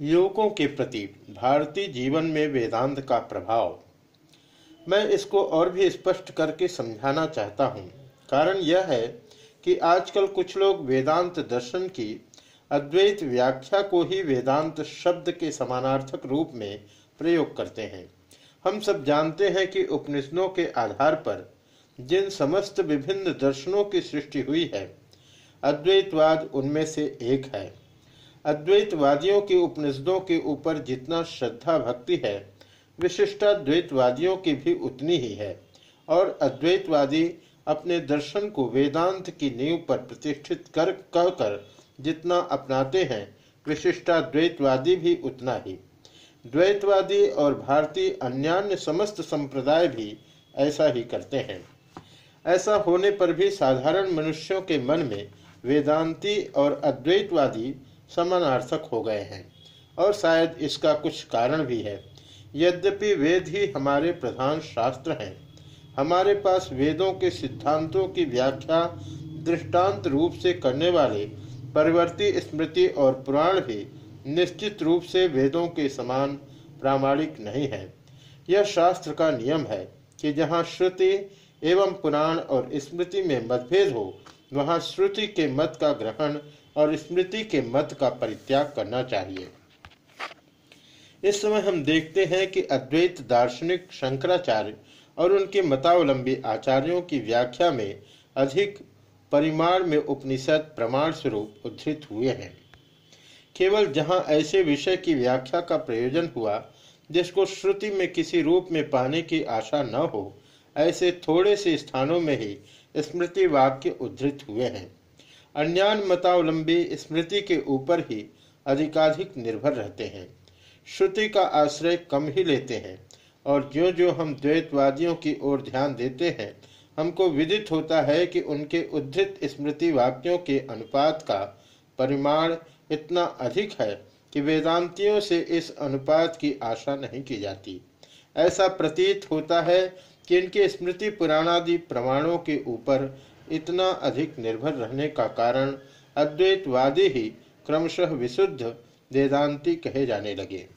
युवकों के प्रति भारतीय जीवन में वेदांत का प्रभाव। मैं इसको और भी स्पष्ट करके समझाना चाहता हूँ। कारण यह है कि आजकल कुछ लोग वेदांत दर्शन की अद्वैत व्याख्या को ही वेदांत शब्द के समानार्थक रूप में प्रयोग करते हैं। हम सब जानते हैं कि उपनिषदों के आधार पर जिन समस्त विभिन्न दर्शनों की सृष्टि हुई है, अद्वैतवाद उनमें से एक है। अद्वैतवादियों की उपनिषदों के ऊपर जितना श्रद्धा भक्ति है विशिष्टाद्वैतवादियों की भी उतनी ही है। और अद्वैतवादी अपने दर्शन को वेदांत की नींव पर प्रतिष्ठित कर, कहकर जितना अपनाते हैं विशिष्टाद्वैतवादी भी उतना ही। द्वैतवादी और भारतीय अन्यान्य समस्त संप्रदाय भी ऐसा ही करते हैं। ऐसा होने पर भी साधारण मनुष्यों के मन में वेदांती और अद्वैतवादी समानार्थक हो गए हैं। और शायद इसका कुछ कारण भी है। यद्यपि वेद ही हमारे प्रधान शास्त्र हैं। हमारे पास वेदों के सिद्धांतों की व्याख्या दृष्टांत रूप से करने वाले, परिवर्ती स्मृति और पुराण भी निश्चित रूप से वेदों के समान प्रामाणिक नहीं है। यह शास्त्र का नियम है कि जहाँ श्रुति एवं पुराण और स्मृति में मतभेद हो, वहाँ श्रुति के मत का ग्रहण और स्मृति के मत का परित्याग करना चाहिए। इस समय हम देखते हैं कि अद्वैत दार्शनिक शंकराचार्य और उनके मतावलंबी आचार्यों की व्याख्या में अधिक परिमाण में उपनिषद प्रमाण स्वरूप उद्धृत हुए हैं। केवल जहाँ ऐसे विषय की व्याख्या का प्रयोजन हुआ, जिसको श्रुति में किसी रूप में पाने की आशा न हो, ऐसे थोड़े से स्थानों में ही स्मृति वाक्य उद्धृत हुए हैं। अन्यान मतावलंबी स्मृति के ऊपर ही अधिकाधिक निर्भर रहते हैं। श्रुति का आश्रय कम ही लेते हैं, और जो जो हम द्वैतवादियों की ओर ध्यान देते हैं, हमको विदित होता है कि उनके उद्धृत स्मृति वाक्यों के अनुपात का परिमाण इतना अधिक है कि वेदांतियों से इस अनुपात की आशा नहीं की जाती। ऐसा प्रतीत होता है कि इनके स्मृति पुराणादि प्रमाणों के ऊपर इतना अधिक निर्भर रहने का कारण अद्वैतवादी ही क्रमशः विशुद्ध वेदांति कहे जाने लगे।